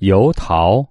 油桃。